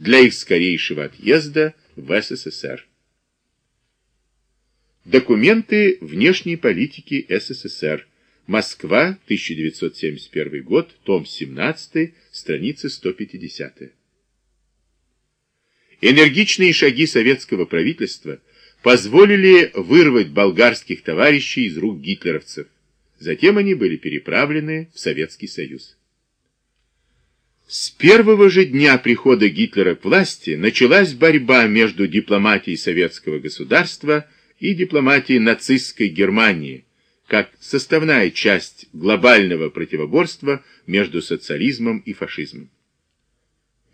для их скорейшего отъезда в СССР. Документы внешней политики СССР. Москва, 1971 год, том 17, страница 150. Энергичные шаги советского правительства позволили вырвать болгарских товарищей из рук гитлеровцев. Затем они были переправлены в Советский Союз. С первого же дня прихода Гитлера к власти началась борьба между дипломатией советского государства и дипломатией нацистской Германии, как составная часть глобального противоборства между социализмом и фашизмом.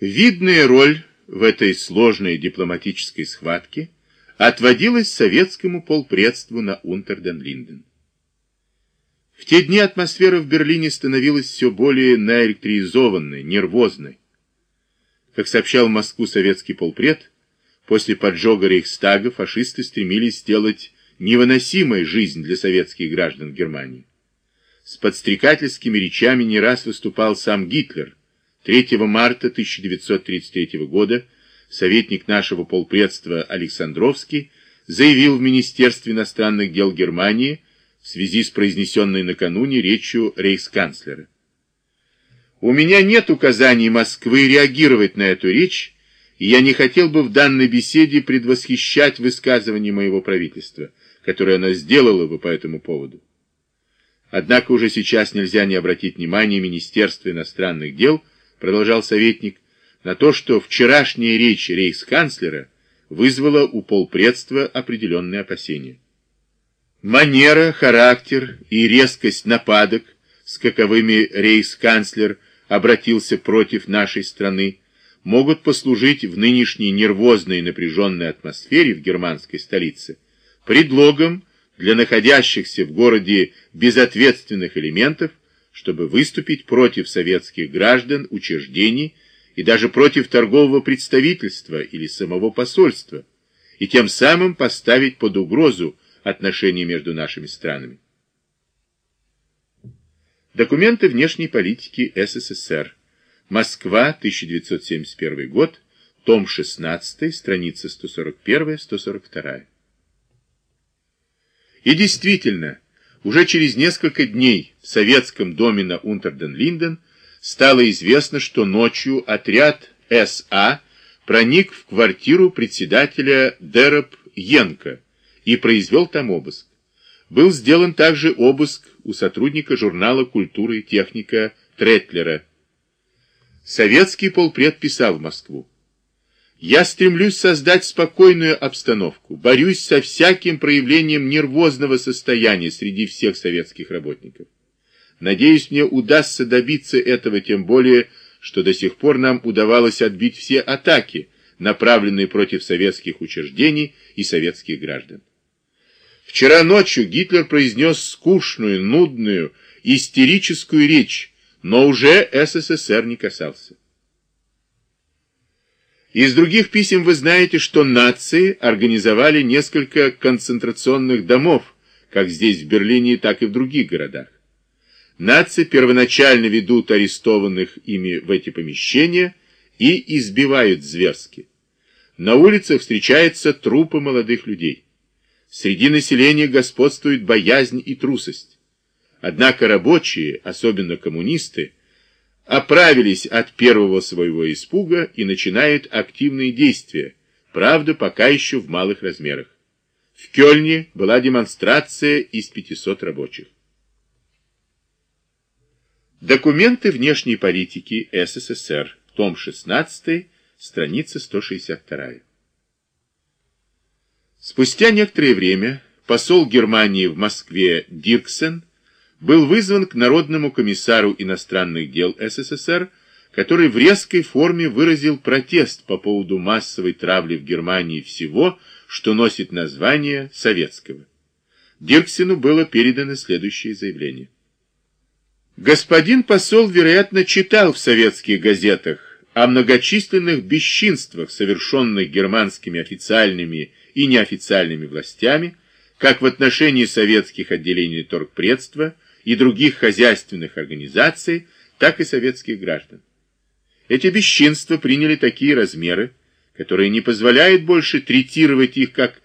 Видная роль в этой сложной дипломатической схватке отводилась советскому полпредству на Унтерден-Линден. В те дни атмосфера в Берлине становилась все более наэлектризованной, нервозной. Как сообщал в Москву советский полпред, после поджога Рейхстага фашисты стремились сделать невыносимой жизнь для советских граждан Германии. С подстрекательскими речами не раз выступал сам Гитлер. 3 марта 1933 года советник нашего полпредства Александровский заявил в Министерстве иностранных дел Германии, в связи с произнесенной накануне речью рейхсканцлера. У меня нет указаний Москвы реагировать на эту речь, и я не хотел бы в данной беседе предвосхищать высказывание моего правительства, которое оно сделало бы по этому поводу. Однако уже сейчас нельзя не обратить внимание Министерства иностранных дел, продолжал советник, на то, что вчерашняя речь рейхсканцлера вызвала у полпредства определенные опасения. Манера, характер и резкость нападок, с каковыми рейхсканцлер обратился против нашей страны, могут послужить в нынешней нервозной и напряженной атмосфере в германской столице предлогом для находящихся в городе безответственных элементов, чтобы выступить против советских граждан, учреждений и даже против торгового представительства или самого посольства, и тем самым поставить под угрозу отношения между нашими странами. Документы внешней политики СССР. Москва, 1971 год, том 16, страница 141-142. И действительно, уже через несколько дней в советском доме на Унтерден-Линден стало известно, что ночью отряд СА проник в квартиру председателя Дероб Йенко, и произвел там обыск. Был сделан также обыск у сотрудника журнала «Культура и техника» Третлера. Советский полпред писал в Москву. «Я стремлюсь создать спокойную обстановку, борюсь со всяким проявлением нервозного состояния среди всех советских работников. Надеюсь, мне удастся добиться этого, тем более, что до сих пор нам удавалось отбить все атаки, направленные против советских учреждений и советских граждан. Вчера ночью Гитлер произнес скучную, нудную, истерическую речь, но уже СССР не касался. Из других писем вы знаете, что нации организовали несколько концентрационных домов, как здесь в Берлине, так и в других городах. Нации первоначально ведут арестованных ими в эти помещения и избивают зверски. На улицах встречаются трупы молодых людей. Среди населения господствует боязнь и трусость. Однако рабочие, особенно коммунисты, оправились от первого своего испуга и начинают активные действия, правда, пока еще в малых размерах. В Кёльне была демонстрация из 500 рабочих. Документы внешней политики СССР, том 16, страница 162. Спустя некоторое время посол Германии в Москве Дирксен был вызван к Народному комиссару иностранных дел СССР, который в резкой форме выразил протест по поводу массовой травли в Германии всего, что носит название советского. Дирксену было передано следующее заявление. Господин посол, вероятно, читал в советских газетах о многочисленных бесчинствах, совершенных германскими официальными и неофициальными властями, как в отношении советских отделений торгпредства и других хозяйственных организаций, так и советских граждан. Эти бесчинства приняли такие размеры, которые не позволяют больше третировать их как